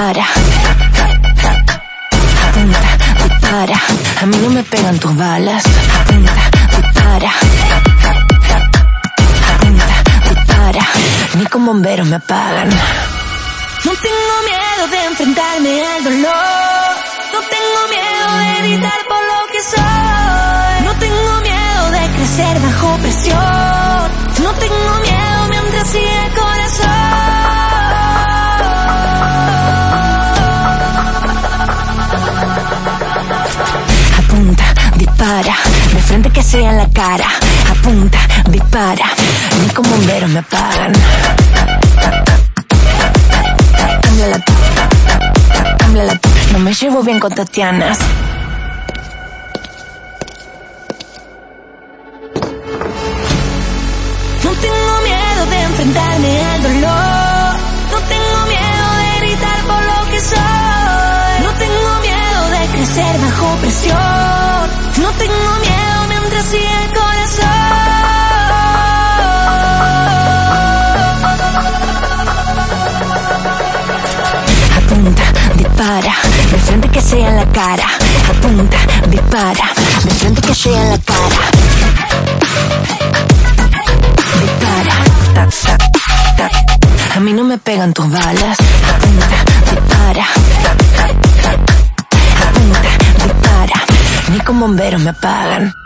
para. Dispara, dispara. A mí no me pegan tus balas. Dispara, dispara. Dispara, ni con bomberos me apagan. No tengo miedo de enfrentarme al dolor. No tengo miedo de gritar por lo que soy. No tengo miedo de crecer bajo presión. No tengo miedo mientras siga que sea en la cara. Apunta, dispara, ni con bomberos me apagan. Cámbiala, no me llevo bien con Tatianas. No tengo miedo de enfrentarme al dolor. No tengo miedo de gritar por lo que soy. No tengo miedo de crecer bajo presión. No tengo miedo que sea en la cara. Apunta, dispara, de frente que sea en la cara. Dispara, ta, ta, ta. A mí no me pegan tus balas. Apunta, dispara. Apunta, dispara. Ni con bomberos me apagan.